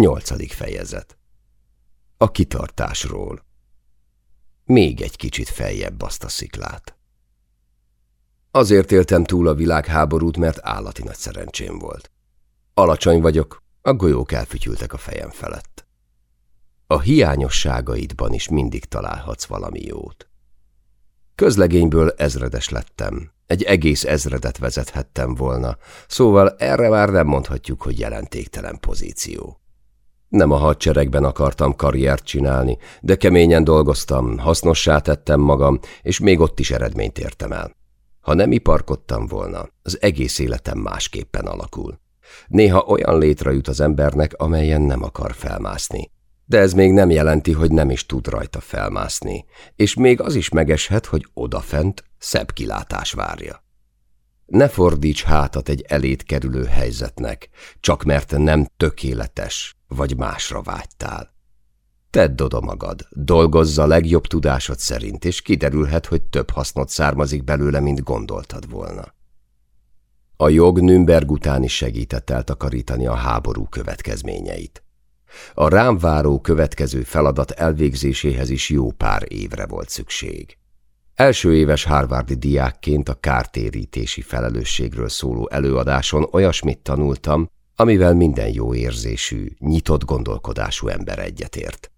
Nyolcadik fejezet A kitartásról Még egy kicsit feljebb azt a sziklát. Azért éltem túl a világháborút, mert állati nagy szerencsém volt. Alacsony vagyok, a golyók elfütyültek a fejem felett. A hiányosságaidban is mindig találhatsz valami jót. Közlegényből ezredes lettem, egy egész ezredet vezethettem volna, szóval erre már nem mondhatjuk, hogy jelentéktelen pozíció. Nem a hadseregben akartam karriert csinálni, de keményen dolgoztam, hasznossá tettem magam, és még ott is eredményt értem el. Ha nem iparkodtam volna, az egész életem másképpen alakul. Néha olyan létre jut az embernek, amelyen nem akar felmászni. De ez még nem jelenti, hogy nem is tud rajta felmászni, és még az is megeshet, hogy odafent szebb kilátás várja. Ne fordíts hátat egy elét kerülő helyzetnek, csak mert nem tökéletes, vagy másra vágytál. Tedd oda magad, dolgozz a legjobb tudásod szerint, és kiderülhet, hogy több hasznot származik belőle, mint gondoltad volna. A jog Nürnberg után is segített eltakarítani a háború következményeit. A rám váró következő feladat elvégzéséhez is jó pár évre volt szükség. Első éves Harvardi diákként a kártérítési felelősségről szóló előadáson olyasmit tanultam, amivel minden jó érzésű, nyitott gondolkodású ember egyetért.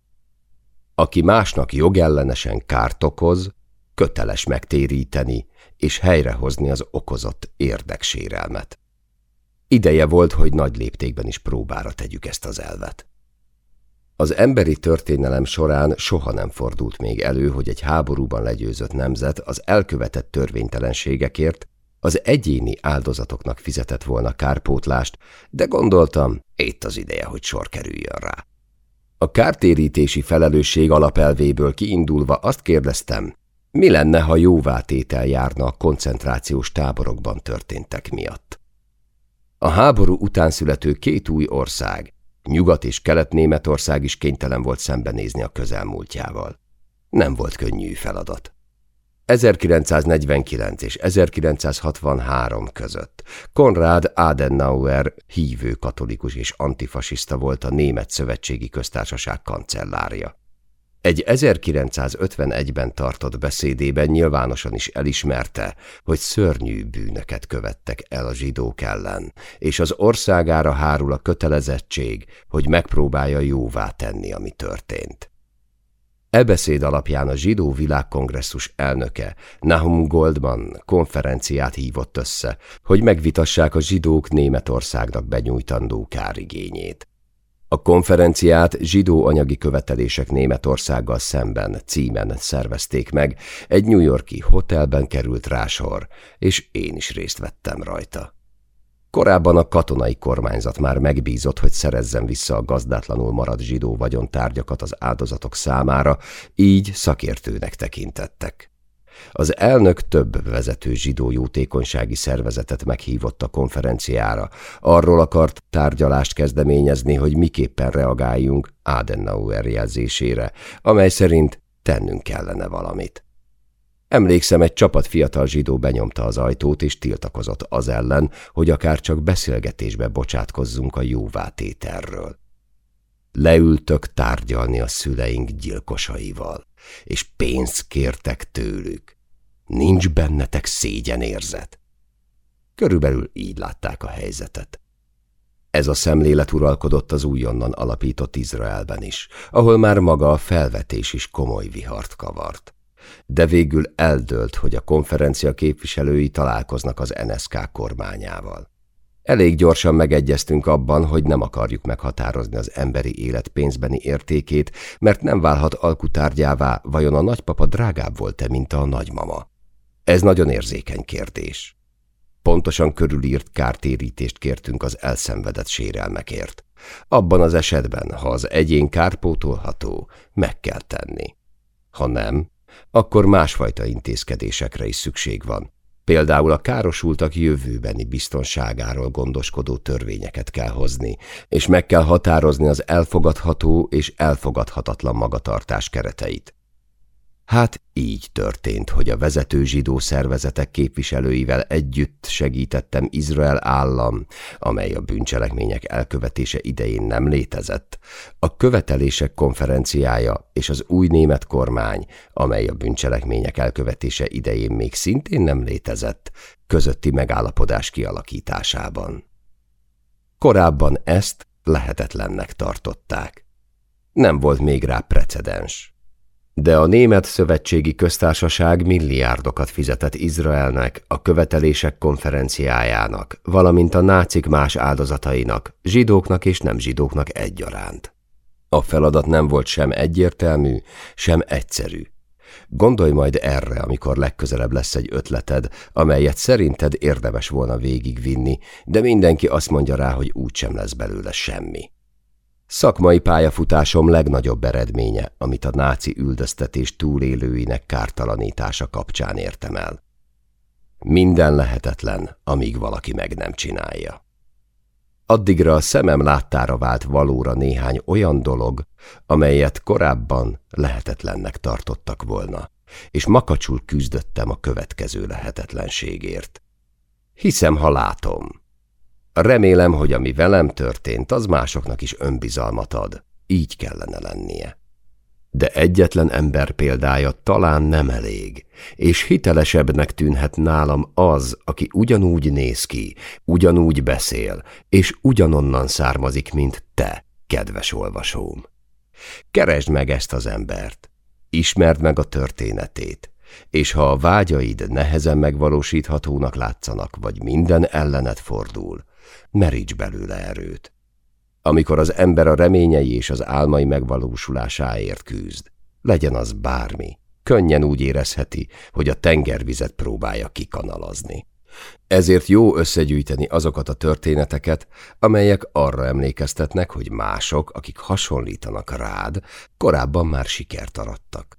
Aki másnak jogellenesen kárt okoz, köteles megtéríteni és helyrehozni az okozott érdeksérelmet. Ideje volt, hogy nagy léptékben is próbára tegyük ezt az elvet. Az emberi történelem során soha nem fordult még elő, hogy egy háborúban legyőzött nemzet az elkövetett törvénytelenségekért az egyéni áldozatoknak fizetett volna kárpótlást, de gondoltam, itt az ideje, hogy sor kerüljön rá. A kártérítési felelősség alapelvéből kiindulva azt kérdeztem, mi lenne, ha jóvátétel járna a koncentrációs táborokban történtek miatt. A háború után születő két új ország, Nyugat- és Kelet-Németország is kénytelen volt szembenézni a közelmúltjával. Nem volt könnyű feladat. 1949 és 1963 között Konrad Adenauer hívő katolikus és antifasiszta volt a Német Szövetségi Köztársaság kancellárja. Egy 1951-ben tartott beszédében nyilvánosan is elismerte, hogy szörnyű bűnöket követtek el a zsidók ellen, és az országára hárul a kötelezettség, hogy megpróbálja jóvá tenni, ami történt. E beszéd alapján a Zsidó Világkongresszus elnöke Nahum Goldman konferenciát hívott össze, hogy megvitassák a zsidók Németországnak benyújtandó kárigényét. A konferenciát zsidó anyagi követelések Németországgal szemben címen szervezték meg, egy New Yorki hotelben került rásor, és én is részt vettem rajta. Korábban a katonai kormányzat már megbízott, hogy szerezzen vissza a gazdátlanul maradt zsidó vagyontárgyakat az áldozatok számára, így szakértőnek tekintettek. Az elnök több vezető zsidó jótékonysági szervezetet meghívott a konferenciára. Arról akart tárgyalást kezdeményezni, hogy miképpen reagáljunk Adenauer jelzésére, amely szerint tennünk kellene valamit. Emlékszem, egy csapat fiatal zsidó benyomta az ajtót, és tiltakozott az ellen, hogy akár csak beszélgetésbe bocsátkozzunk a jóvátéterről. Leültök tárgyalni a szüleink gyilkosaival, és pénzt kértek tőlük. Nincs bennetek szégyenérzet. Körülbelül így látták a helyzetet. Ez a szemlélet uralkodott az újonnan alapított Izraelben is, ahol már maga a felvetés is komoly vihart kavart de végül eldőlt, hogy a konferencia képviselői találkoznak az NSK kormányával. Elég gyorsan megegyeztünk abban, hogy nem akarjuk meghatározni az emberi élet pénzbeni értékét, mert nem válhat alkutárgyává, vajon a nagypapa drágább volt-e, mint a nagymama. Ez nagyon érzékeny kérdés. Pontosan körülírt kártérítést kértünk az elszenvedett sérelmekért. Abban az esetben, ha az egyén kárpótolható, meg kell tenni. Ha nem, akkor másfajta intézkedésekre is szükség van. Például a károsultak jövőbeni biztonságáról gondoskodó törvényeket kell hozni, és meg kell határozni az elfogadható és elfogadhatatlan magatartás kereteit. Hát így történt, hogy a vezető zsidó szervezetek képviselőivel együtt segítettem Izrael állam, amely a bűncselekmények elkövetése idején nem létezett, a követelések konferenciája és az új német kormány, amely a bűncselekmények elkövetése idején még szintén nem létezett, közötti megállapodás kialakításában. Korábban ezt lehetetlennek tartották. Nem volt még rá precedens. De a Német Szövetségi Köztársaság milliárdokat fizetett Izraelnek a követelések konferenciájának, valamint a nácik más áldozatainak, zsidóknak és nem zsidóknak egyaránt. A feladat nem volt sem egyértelmű, sem egyszerű. Gondolj majd erre, amikor legközelebb lesz egy ötleted, amelyet szerinted érdemes volna végigvinni, de mindenki azt mondja rá, hogy úgysem lesz belőle semmi. Szakmai pályafutásom legnagyobb eredménye, amit a náci üldöztetés túlélőinek kártalanítása kapcsán értem el. Minden lehetetlen, amíg valaki meg nem csinálja. Addigra a szemem láttára vált valóra néhány olyan dolog, amelyet korábban lehetetlennek tartottak volna, és makacsul küzdöttem a következő lehetetlenségért. Hiszem, ha látom. Remélem, hogy ami velem történt, az másoknak is önbizalmat ad. Így kellene lennie. De egyetlen ember példája talán nem elég, és hitelesebbnek tűnhet nálam az, aki ugyanúgy néz ki, ugyanúgy beszél, és ugyanonnan származik, mint te, kedves olvasóm. Keresd meg ezt az embert, ismerd meg a történetét, és ha a vágyaid nehezen megvalósíthatónak látszanak, vagy minden ellenet fordul, meríts belőle erőt. Amikor az ember a reményei és az álmai megvalósulásáért küzd, legyen az bármi, könnyen úgy érezheti, hogy a tengervizet próbálja kikanalazni. Ezért jó összegyűjteni azokat a történeteket, amelyek arra emlékeztetnek, hogy mások, akik hasonlítanak rád, korábban már sikert arattak.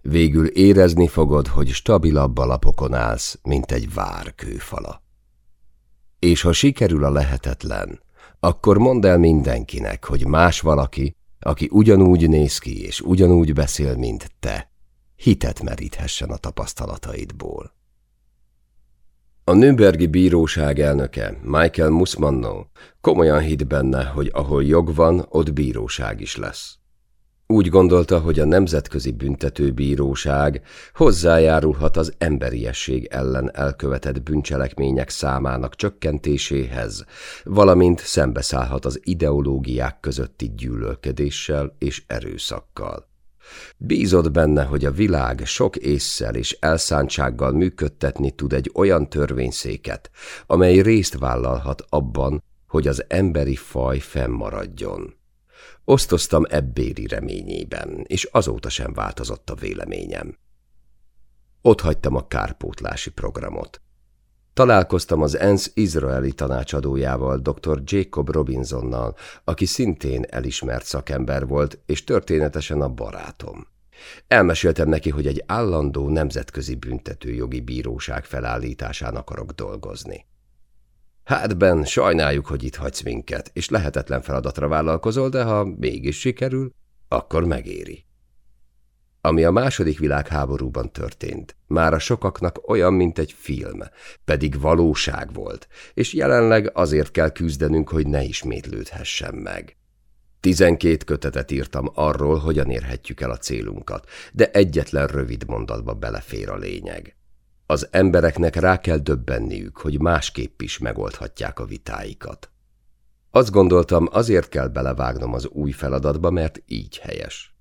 Végül érezni fogod, hogy stabilabb alapokon állsz, mint egy vár kőfala. És ha sikerül a lehetetlen, akkor mondd el mindenkinek, hogy más valaki, aki ugyanúgy néz ki és ugyanúgy beszél, mint te, hitet meríthessen a tapasztalataidból. A Nürnbergi Bíróság elnöke, Michael Musmanno, komolyan hit benne, hogy ahol jog van, ott bíróság is lesz. Úgy gondolta, hogy a Nemzetközi Büntetőbíróság hozzájárulhat az emberiesség ellen elkövetett bűncselekmények számának csökkentéséhez, valamint szembeszállhat az ideológiák közötti gyűlölködéssel és erőszakkal. Bízott benne, hogy a világ sok észszel és elszántsággal működtetni tud egy olyan törvényszéket, amely részt vállalhat abban, hogy az emberi faj fennmaradjon. Osztoztam ebbéri reményében, és azóta sem változott a véleményem. Ott hagytam a kárpótlási programot. Találkoztam az ENSZ izraeli tanácsadójával, dr. Jacob Robinsonnal, aki szintén elismert szakember volt, és történetesen a barátom. Elmeséltem neki, hogy egy állandó nemzetközi büntetőjogi bíróság felállításán akarok dolgozni. Hát, Ben, sajnáljuk, hogy itt hagysz minket, és lehetetlen feladatra vállalkozol, de ha mégis sikerül, akkor megéri. Ami a második világháborúban történt, már a sokaknak olyan, mint egy film, pedig valóság volt, és jelenleg azért kell küzdenünk, hogy ne ismétlődhessen meg. Tizenkét kötetet írtam arról, hogyan érhetjük el a célunkat, de egyetlen rövid mondatba belefér a lényeg. Az embereknek rá kell döbbenniük, hogy másképp is megoldhatják a vitáikat. Azt gondoltam, azért kell belevágnom az új feladatba, mert így helyes.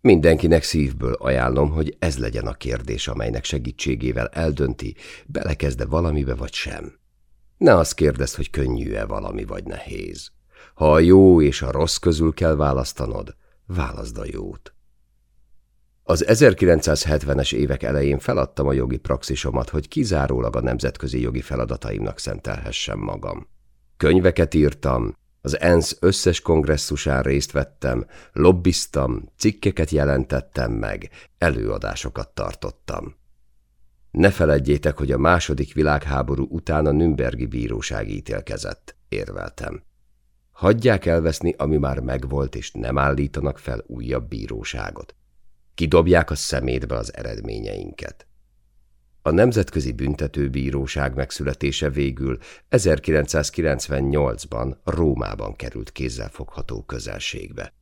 Mindenkinek szívből ajánlom, hogy ez legyen a kérdés, amelynek segítségével eldönti, belekezde valamibe vagy sem. Ne azt kérdezd, hogy könnyű-e valami vagy nehéz. Ha a jó és a rossz közül kell választanod, válaszd a jót. Az 1970-es évek elején feladtam a jogi praxisomat, hogy kizárólag a nemzetközi jogi feladataimnak szentelhessem magam. Könyveket írtam, az ENSZ összes kongresszusán részt vettem, lobbiztam, cikkeket jelentettem meg, előadásokat tartottam. Ne feledjétek, hogy a második világháború után a Nürnbergi bíróság ítélkezett, érveltem. Hagyják elveszni, ami már megvolt, és nem állítanak fel újabb bíróságot. Kidobják a szemétbe az eredményeinket. A Nemzetközi Büntetőbíróság megszületése végül 1998-ban Rómában került kézzelfogható közelségbe.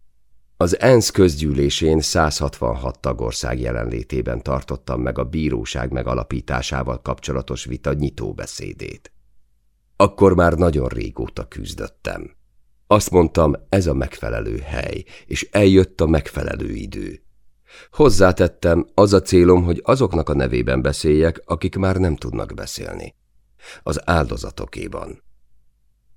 Az ENSZ közgyűlésén 166 tagország jelenlétében tartottam meg a bíróság megalapításával kapcsolatos vita nyitóbeszédét. Akkor már nagyon régóta küzdöttem. Azt mondtam, ez a megfelelő hely, és eljött a megfelelő idő. Hozzátettem, az a célom, hogy azoknak a nevében beszéljek, akik már nem tudnak beszélni. Az áldozatokéban.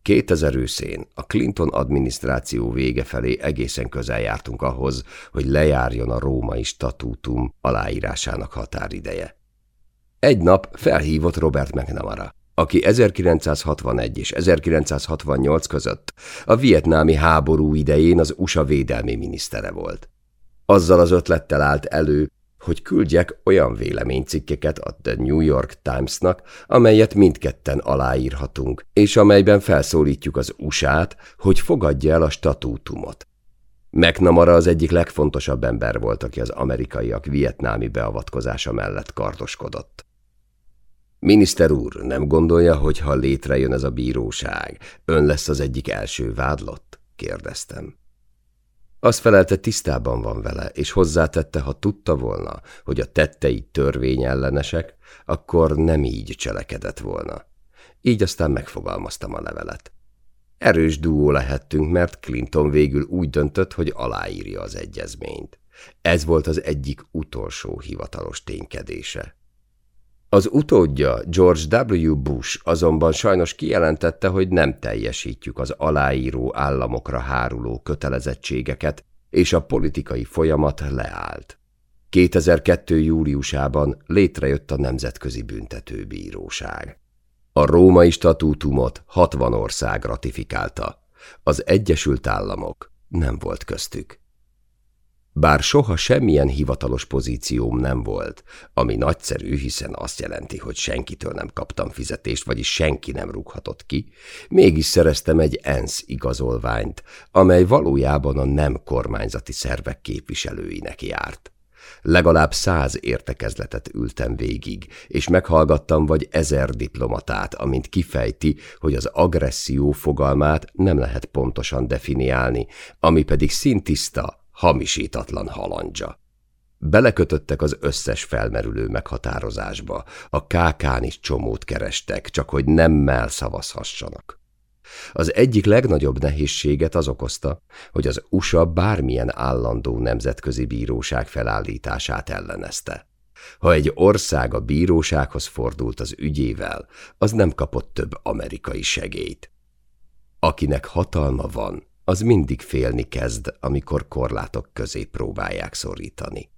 2000 őszén a Clinton adminisztráció vége felé egészen közel jártunk ahhoz, hogy lejárjon a római statútum aláírásának határideje. Egy nap felhívott Robert McNamara, aki 1961 és 1968 között a vietnámi háború idején az USA védelmi minisztere volt. Azzal az ötlettel állt elő, hogy küldjek olyan véleménycikkeket a The New York Times-nak, amelyet mindketten aláírhatunk, és amelyben felszólítjuk az USA-t, hogy fogadja el a statútumot. McNamara az egyik legfontosabb ember volt, aki az amerikaiak vietnámi beavatkozása mellett kardoskodott. Miniszter úr, nem gondolja, hogy ha létrejön ez a bíróság, ön lesz az egyik első vádlott? kérdeztem. Azt felelte, tisztában van vele, és hozzátette, ha tudta volna, hogy a tettei törvényellenesek, akkor nem így cselekedett volna. Így aztán megfogalmaztam a levelet. Erős duó lehettünk, mert Clinton végül úgy döntött, hogy aláírja az egyezményt. Ez volt az egyik utolsó hivatalos ténykedése. Az utódja, George W. Bush azonban sajnos kijelentette, hogy nem teljesítjük az aláíró államokra háruló kötelezettségeket, és a politikai folyamat leállt. 2002. júliusában létrejött a Nemzetközi Büntetőbíróság. A római statútumot 60 ország ratifikálta, az Egyesült Államok nem volt köztük. Bár soha semmilyen hivatalos pozícióm nem volt, ami nagyszerű, hiszen azt jelenti, hogy senkitől nem kaptam fizetést, vagyis senki nem rúghatott ki, mégis szereztem egy ENSZ igazolványt, amely valójában a nem kormányzati szervek képviselőinek járt. Legalább száz értekezletet ültem végig, és meghallgattam vagy ezer diplomatát, amint kifejti, hogy az agresszió fogalmát nem lehet pontosan definiálni, ami pedig szintiszta, hamisítatlan halandzsa. Belekötöttek az összes felmerülő meghatározásba, a kákán is csomót kerestek, csak hogy nemmel szavazhassanak. Az egyik legnagyobb nehézséget az okozta, hogy az USA bármilyen állandó nemzetközi bíróság felállítását ellenezte. Ha egy ország a bírósághoz fordult az ügyével, az nem kapott több amerikai segélyt. Akinek hatalma van, az mindig félni kezd, amikor korlátok közé próbálják szorítani.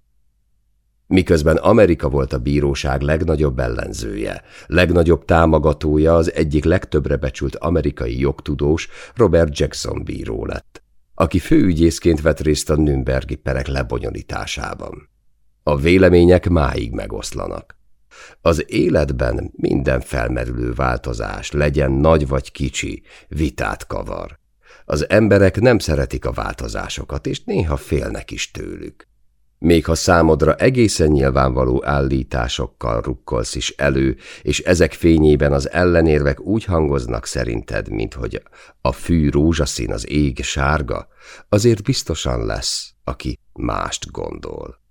Miközben Amerika volt a bíróság legnagyobb ellenzője, legnagyobb támogatója az egyik legtöbbre becsült amerikai jogtudós Robert Jackson bíró lett, aki főügyészként vett részt a Nürnbergi perek lebonyolításában. A vélemények máig megoszlanak. Az életben minden felmerülő változás, legyen nagy vagy kicsi, vitát kavar. Az emberek nem szeretik a változásokat, és néha félnek is tőlük. Még ha számodra egészen nyilvánvaló állításokkal rukkolsz is elő, és ezek fényében az ellenérvek úgy hangoznak szerinted, mint hogy a fű rózsaszín, az ég sárga, azért biztosan lesz, aki mást gondol.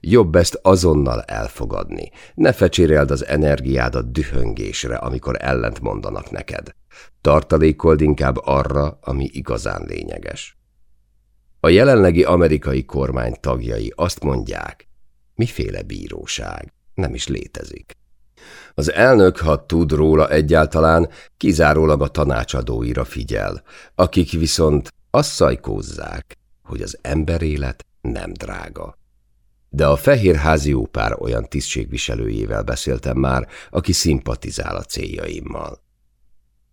Jobb ezt azonnal elfogadni. Ne fecséreld az energiádat dühöngésre, amikor ellent mondanak neked. Tartalékold inkább arra, ami igazán lényeges. A jelenlegi amerikai kormány tagjai azt mondják, miféle bíróság, nem is létezik. Az elnök, ha tud róla egyáltalán, kizárólag a tanácsadóira figyel, akik viszont azt szajkózzák, hogy az emberélet nem drága. De a fehérházi ópár olyan tisztségviselőjével beszéltem már, aki szimpatizál a céljaimmal.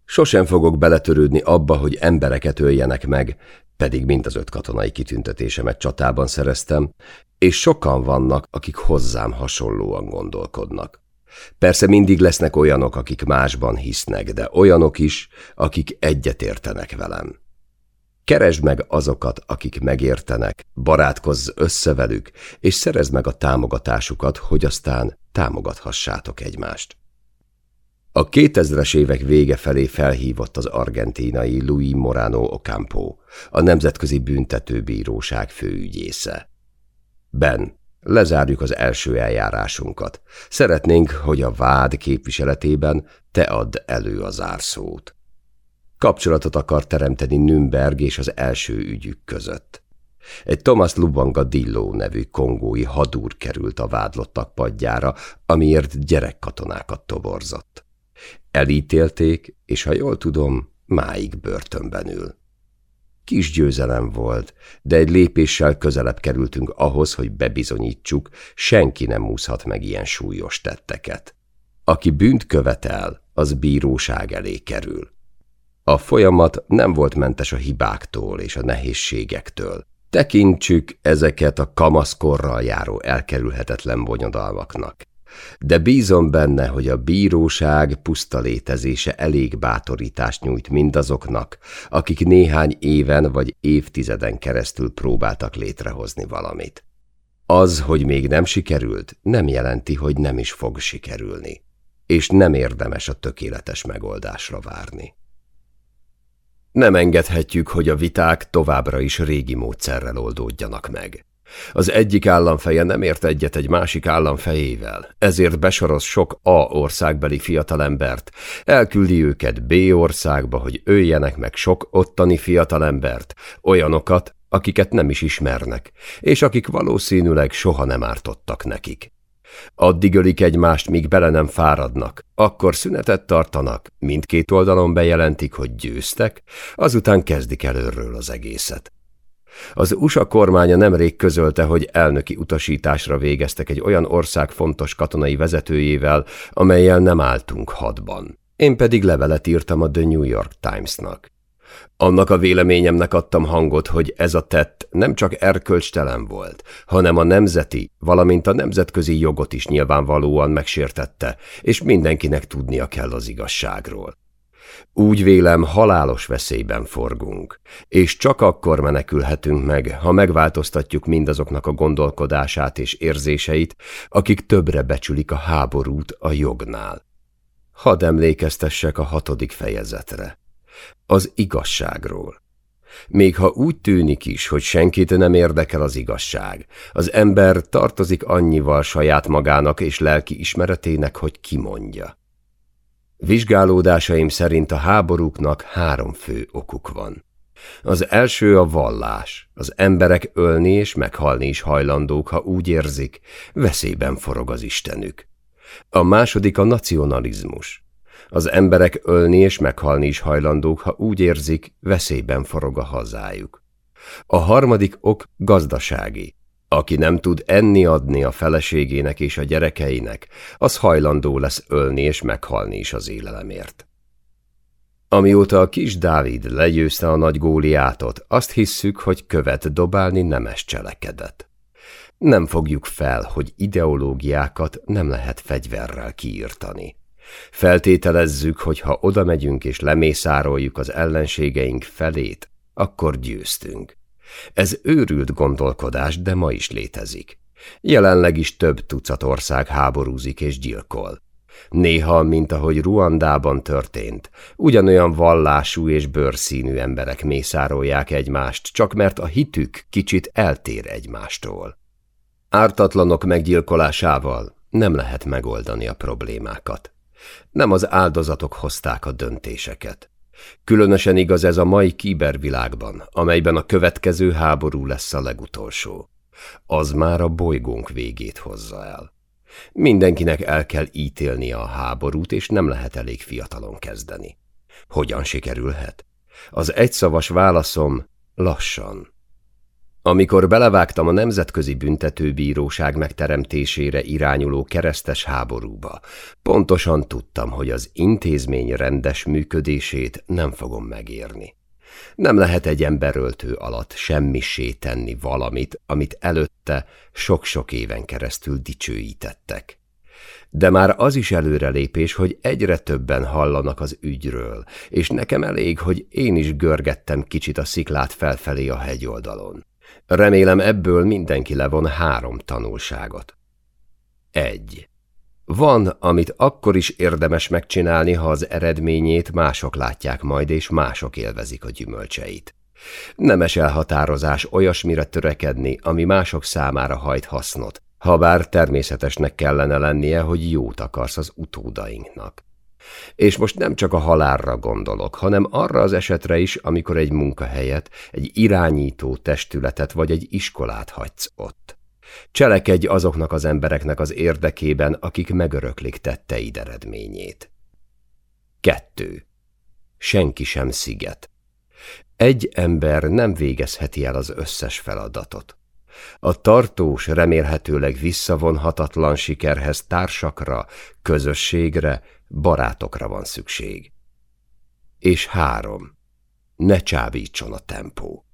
Sosem fogok beletörődni abba, hogy embereket öljenek meg, pedig mind az öt katonai kitüntetésemet csatában szereztem, és sokan vannak, akik hozzám hasonlóan gondolkodnak. Persze mindig lesznek olyanok, akik másban hisznek, de olyanok is, akik egyetértenek velem. Keresd meg azokat, akik megértenek, barátkozz össze velük, és szerezd meg a támogatásukat, hogy aztán támogathassátok egymást. A 2000-es évek vége felé felhívott az argentínai Luis Morano Ocampo, a Nemzetközi Büntetőbíróság főügyésze. Ben, lezárjuk az első eljárásunkat. Szeretnénk, hogy a vád képviseletében te add elő a zárszót. Kapcsolatot akar teremteni Nürnberg és az első ügyük között. Egy Thomas Lubanga Dillo nevű kongói hadúr került a vádlottak padjára, amiért gyerekkatonákat toborzott. Elítélték, és ha jól tudom, máig börtönben ül. Kis győzelem volt, de egy lépéssel közelebb kerültünk ahhoz, hogy bebizonyítsuk, senki nem úszhat meg ilyen súlyos tetteket. Aki bűnt követel, az bíróság elé kerül. A folyamat nem volt mentes a hibáktól és a nehézségektől. Tekintsük ezeket a kamaszkorral járó elkerülhetetlen bonyodalmaknak. De bízom benne, hogy a bíróság puszta létezése elég bátorítást nyújt mindazoknak, akik néhány éven vagy évtizeden keresztül próbáltak létrehozni valamit. Az, hogy még nem sikerült, nem jelenti, hogy nem is fog sikerülni, és nem érdemes a tökéletes megoldásra várni. Nem engedhetjük, hogy a viták továbbra is régi módszerrel oldódjanak meg. Az egyik államfeje nem ért egyet egy másik államfejével, ezért besoroz sok A országbeli fiatalembert, elküldi őket B országba, hogy öljenek meg sok ottani fiatalembert, olyanokat, akiket nem is ismernek, és akik valószínűleg soha nem ártottak nekik. Addig ölik egymást, míg bele nem fáradnak, akkor szünetet tartanak, mindkét oldalon bejelentik, hogy győztek, azután kezdik előről az egészet. Az USA kormánya nemrég közölte, hogy elnöki utasításra végeztek egy olyan ország fontos katonai vezetőjével, amelyel nem álltunk hadban. Én pedig levelet írtam a The New York Times-nak. Annak a véleményemnek adtam hangot, hogy ez a tett nem csak erkölcstelen volt, hanem a nemzeti, valamint a nemzetközi jogot is nyilvánvalóan megsértette, és mindenkinek tudnia kell az igazságról. Úgy vélem, halálos veszélyben forgunk, és csak akkor menekülhetünk meg, ha megváltoztatjuk mindazoknak a gondolkodását és érzéseit, akik többre becsülik a háborút a jognál. Hadd emlékeztessek a hatodik fejezetre. Az igazságról. Még ha úgy tűnik is, hogy senkit nem érdekel az igazság, az ember tartozik annyival saját magának és lelki ismeretének, hogy kimondja. Vizsgálódásaim szerint a háborúknak három fő okuk van. Az első a vallás. Az emberek ölni és meghalni is hajlandók, ha úgy érzik, veszélyben forog az Istenük. A második a nacionalizmus. Az emberek ölni és meghalni is hajlandók, ha úgy érzik, veszélyben forog a hazájuk. A harmadik ok gazdasági. Aki nem tud enni adni a feleségének és a gyerekeinek, az hajlandó lesz ölni és meghalni is az élelemért. Amióta a kis Dávid legyőzte a nagy góliátot, azt hisszük, hogy követ dobálni nemes cselekedet. Nem fogjuk fel, hogy ideológiákat nem lehet fegyverrel kiírtani. Feltételezzük, hogy ha oda megyünk és lemészároljuk az ellenségeink felét, akkor győztünk. Ez őrült gondolkodás, de ma is létezik. Jelenleg is több tucat ország háborúzik és gyilkol. Néha, mint ahogy Ruandában történt, ugyanolyan vallású és bőrszínű emberek mészárolják egymást, csak mert a hitük kicsit eltér egymástól. Ártatlanok meggyilkolásával nem lehet megoldani a problémákat. Nem az áldozatok hozták a döntéseket. Különösen igaz ez a mai kibervilágban, amelyben a következő háború lesz a legutolsó. Az már a bolygónk végét hozza el. Mindenkinek el kell ítélni a háborút, és nem lehet elég fiatalon kezdeni. Hogyan sikerülhet? Az egyszavas válaszom lassan. Amikor belevágtam a Nemzetközi Büntetőbíróság megteremtésére irányuló keresztes háborúba, pontosan tudtam, hogy az intézmény rendes működését nem fogom megérni. Nem lehet egy emberöltő alatt semmisé tenni valamit, amit előtte sok-sok éven keresztül dicsőítettek. De már az is előrelépés, hogy egyre többen hallanak az ügyről, és nekem elég, hogy én is görgettem kicsit a sziklát felfelé a hegyoldalon. Remélem ebből mindenki levon három tanulságot. Egy. Van, amit akkor is érdemes megcsinálni, ha az eredményét mások látják majd, és mások élvezik a gyümölcseit. Nemes elhatározás olyasmire törekedni, ami mások számára hajt hasznot, ha bár természetesnek kellene lennie, hogy jót akarsz az utódainknak. És most nem csak a halálra gondolok, hanem arra az esetre is, amikor egy munkahelyet, egy irányító testületet vagy egy iskolát hagysz ott. Cselekedj azoknak az embereknek az érdekében, akik megöröklik tetteid eredményét. 2. Senki sem sziget. Egy ember nem végezheti el az összes feladatot. A tartós, remélhetőleg visszavonhatatlan sikerhez társakra, közösségre, barátokra van szükség. És három. Ne csábítson a tempó.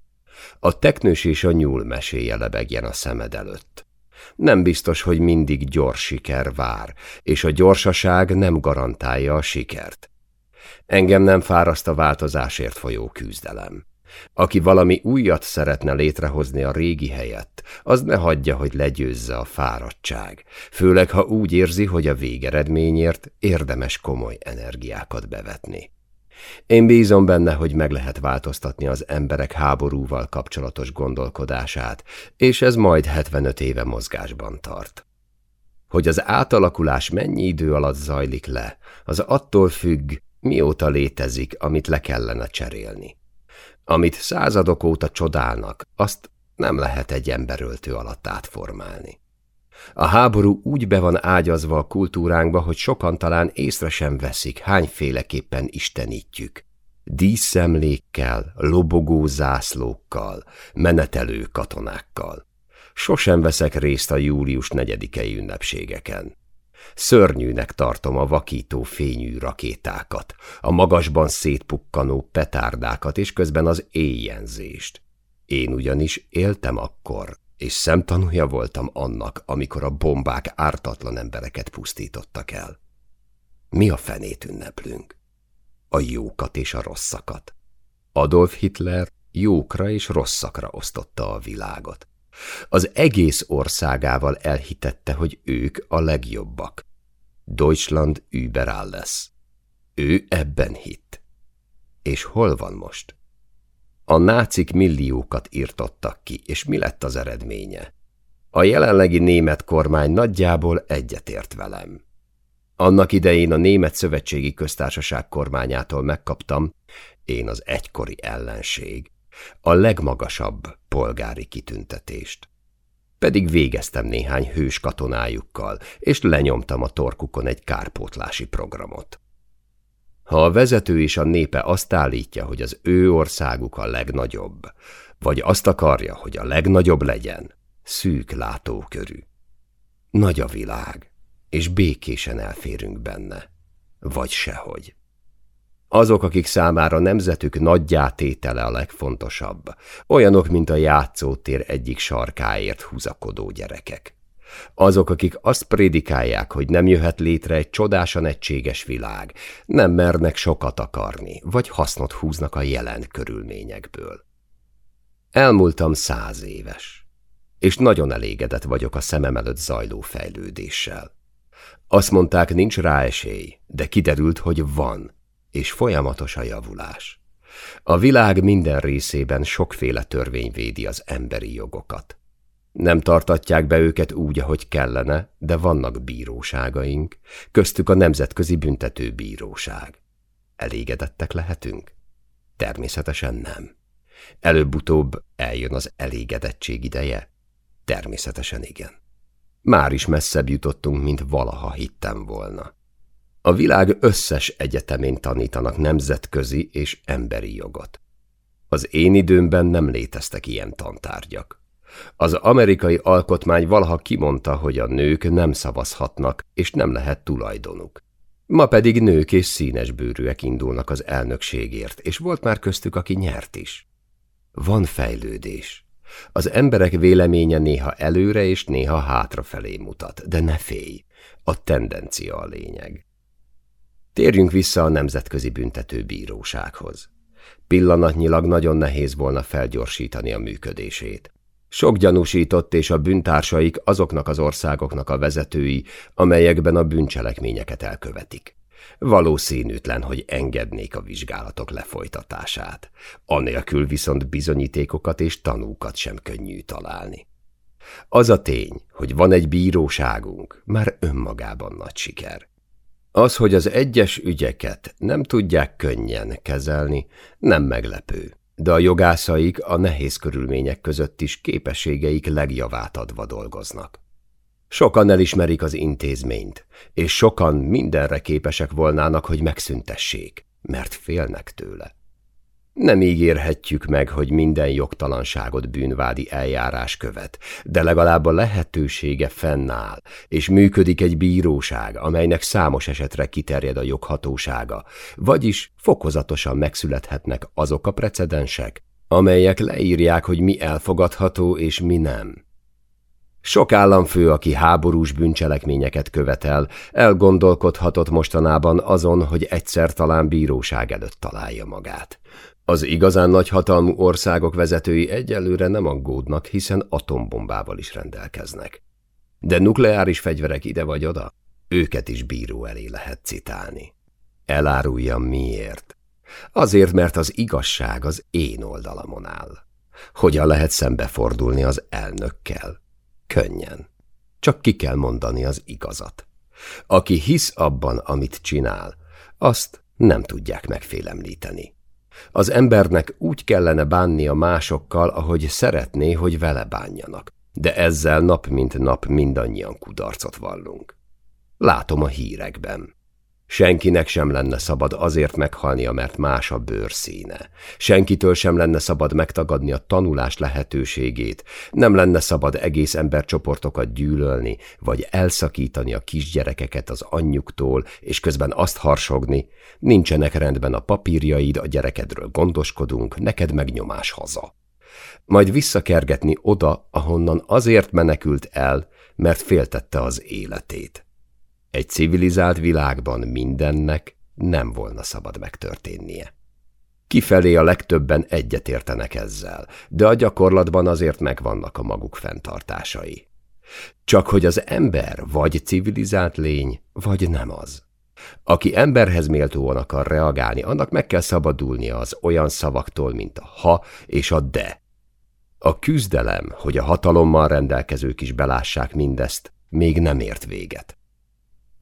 A teknős és a nyúl meséje lebegjen a szemed előtt. Nem biztos, hogy mindig gyors siker vár, és a gyorsaság nem garantálja a sikert. Engem nem fáraszt a változásért folyó küzdelem. Aki valami újat szeretne létrehozni a régi helyett, az ne hagyja, hogy legyőzze a fáradtság, főleg ha úgy érzi, hogy a végeredményért érdemes komoly energiákat bevetni. Én bízom benne, hogy meg lehet változtatni az emberek háborúval kapcsolatos gondolkodását, és ez majd 75 éve mozgásban tart. Hogy az átalakulás mennyi idő alatt zajlik le, az attól függ, mióta létezik, amit le kellene cserélni. Amit századok óta csodálnak, azt nem lehet egy emberöltő alatt átformálni. A háború úgy be van ágyazva a kultúránkba, hogy sokan talán észre sem veszik, hányféleképpen istenítjük. Díszemlékkel, lobogó zászlókkal, menetelő katonákkal. Sosem veszek részt a július negyedikei ünnepségeken. Szörnyűnek tartom a vakító fényű rakétákat, a magasban szétpukkanó petárdákat és közben az éjjenzést. Én ugyanis éltem akkor, és szemtanúja voltam annak, amikor a bombák ártatlan embereket pusztítottak el. Mi a fenét ünneplünk? A jókat és a rosszakat. Adolf Hitler jókra és rosszakra osztotta a világot. Az egész országával elhitette, hogy ők a legjobbak. Deutschland überall lesz. Ő ebben hitt. És hol van most? A nácik milliókat írtottak ki, és mi lett az eredménye? A jelenlegi német kormány nagyjából egyetért velem. Annak idején a Német Szövetségi Köztársaság kormányától megkaptam, én az egykori ellenség, a legmagasabb polgári kitüntetést. Pedig végeztem néhány hős katonájukkal, és lenyomtam a torkukon egy kárpótlási programot. Ha a vezető és a népe azt állítja, hogy az ő országuk a legnagyobb, vagy azt akarja, hogy a legnagyobb legyen, szűk látókörű. Nagy a világ, és békésen elférünk benne, vagy sehogy. Azok, akik számára nemzetük nagyjátétele a legfontosabb, olyanok, mint a játszótér egyik sarkáért húzakodó gyerekek. Azok, akik azt prédikálják, hogy nem jöhet létre egy csodásan egységes világ, nem mernek sokat akarni, vagy hasznot húznak a jelen körülményekből. Elmúltam száz éves, és nagyon elégedett vagyok a szemem előtt zajló fejlődéssel. Azt mondták, nincs rá esély, de kiderült, hogy van, és folyamatos a javulás. A világ minden részében sokféle törvény védi az emberi jogokat. Nem tartatják be őket úgy, ahogy kellene, de vannak bíróságaink, köztük a Nemzetközi Büntetőbíróság. Elégedettek lehetünk? Természetesen nem. Előbb-utóbb eljön az elégedettség ideje? Természetesen igen. Már is messzebb jutottunk, mint valaha hittem volna. A világ összes egyetemén tanítanak nemzetközi és emberi jogot. Az én időmben nem léteztek ilyen tantárgyak. Az amerikai alkotmány valaha kimondta, hogy a nők nem szavazhatnak, és nem lehet tulajdonuk. Ma pedig nők és színes bőrűek indulnak az elnökségért, és volt már köztük, aki nyert is. Van fejlődés. Az emberek véleménye néha előre és néha hátrafelé mutat, de ne félj. a tendencia a lényeg. Térjünk vissza a Nemzetközi Büntetőbírósághoz. Pillanatnyilag nagyon nehéz volna felgyorsítani a működését. Sok gyanúsított és a bűntársaik azoknak az országoknak a vezetői, amelyekben a bűncselekményeket elkövetik. Valószínűtlen, hogy engednék a vizsgálatok lefolytatását. Anélkül viszont bizonyítékokat és tanúkat sem könnyű találni. Az a tény, hogy van egy bíróságunk, már önmagában nagy siker. Az, hogy az egyes ügyeket nem tudják könnyen kezelni, nem meglepő, de a jogászaik a nehéz körülmények között is képességeik legjavát adva dolgoznak. Sokan elismerik az intézményt, és sokan mindenre képesek volnának, hogy megszüntessék, mert félnek tőle. Nem ígérhetjük meg, hogy minden jogtalanságot bűnvádi eljárás követ, de legalább a lehetősége fennáll, és működik egy bíróság, amelynek számos esetre kiterjed a joghatósága, vagyis fokozatosan megszülethetnek azok a precedensek, amelyek leírják, hogy mi elfogadható és mi nem. Sok államfő, aki háborús bűncselekményeket követel, elgondolkodhatott mostanában azon, hogy egyszer talán bíróság előtt találja magát. Az igazán nagyhatalmú országok vezetői egyelőre nem aggódnak, hiszen atombombával is rendelkeznek. De nukleáris fegyverek ide vagy oda, őket is bíró elé lehet citálni. Eláruljam miért. Azért, mert az igazság az én oldalamon áll. Hogyan lehet szembefordulni az elnökkel? Könnyen. Csak ki kell mondani az igazat. Aki hisz abban, amit csinál, azt nem tudják megfélemlíteni. Az embernek úgy kellene bánnia másokkal, ahogy szeretné, hogy vele bánjanak. De ezzel nap mint nap mindannyian kudarcot vallunk. Látom a hírekben. Senkinek sem lenne szabad azért meghalnia, mert más a bőrszíne. Senkitől sem lenne szabad megtagadni a tanulás lehetőségét, nem lenne szabad egész embercsoportokat gyűlölni, vagy elszakítani a kisgyerekeket az anyjuktól, és közben azt harsogni, nincsenek rendben a papírjaid, a gyerekedről gondoskodunk, neked megnyomás haza. Majd visszakergetni oda, ahonnan azért menekült el, mert féltette az életét. Egy civilizált világban mindennek nem volna szabad megtörténnie. Kifelé a legtöbben egyetértenek ezzel, de a gyakorlatban azért megvannak a maguk fenntartásai. Csak hogy az ember vagy civilizált lény, vagy nem az. Aki emberhez méltóan akar reagálni, annak meg kell szabadulnia az olyan szavaktól, mint a ha és a de. A küzdelem, hogy a hatalommal rendelkezők is belássák mindezt, még nem ért véget.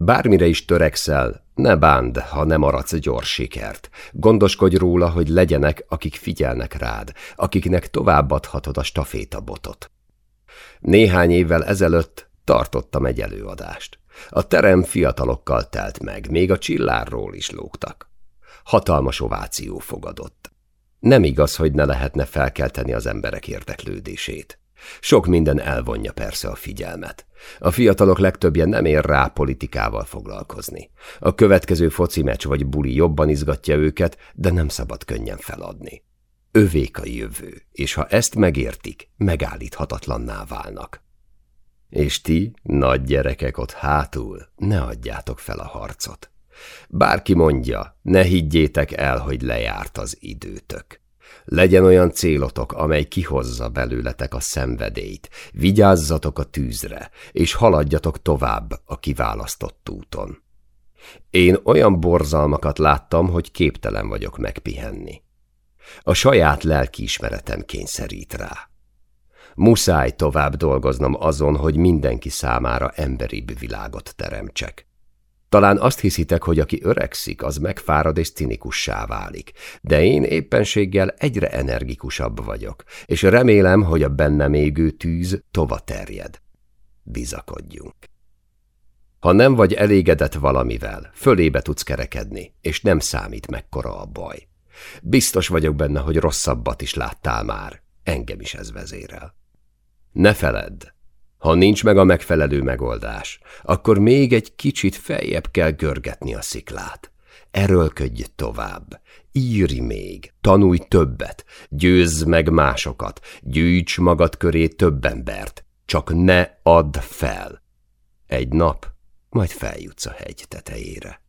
Bármire is törekszel, ne bánd, ha nem aradsz gyors sikert. Gondoskodj róla, hogy legyenek, akik figyelnek rád, akiknek továbbadhatod a stafétabotot. Néhány évvel ezelőtt tartottam egy előadást. A terem fiatalokkal telt meg, még a csillárról is lógtak. Hatalmas ováció fogadott. Nem igaz, hogy ne lehetne felkelteni az emberek érdeklődését. Sok minden elvonja persze a figyelmet. A fiatalok legtöbbje nem ér rá politikával foglalkozni. A következő foci meccs vagy buli jobban izgatja őket, de nem szabad könnyen feladni. Övék a jövő, és ha ezt megértik, megállíthatatlanná válnak. És ti, nagy gyerekek ott hátul, ne adjátok fel a harcot. Bárki mondja, ne higgyétek el, hogy lejárt az időtök. Legyen olyan célotok, amely kihozza belőletek a szenvedélyt, vigyázzatok a tűzre, és haladjatok tovább a kiválasztott úton. Én olyan borzalmakat láttam, hogy képtelen vagyok megpihenni. A saját lelkiismeretem kényszerít rá. Muszáj tovább dolgoznom azon, hogy mindenki számára emberibb világot teremtsek. Talán azt hiszitek, hogy aki öregszik, az megfárad és cinikussá válik, de én éppenséggel egyre energikusabb vagyok, és remélem, hogy a bennem égő tűz tova terjed. Bizakodjunk. Ha nem vagy elégedett valamivel, fölébe tudsz kerekedni, és nem számít mekkora a baj. Biztos vagyok benne, hogy rosszabbat is láttál már. Engem is ez vezérel. Ne feledd, ha nincs meg a megfelelő megoldás, akkor még egy kicsit feljebb kell görgetni a sziklát. Erőlködj tovább, írj még, tanulj többet, győzz meg másokat, gyűjts magad köré több embert, csak ne add fel. Egy nap majd feljutsz a hegy tetejére.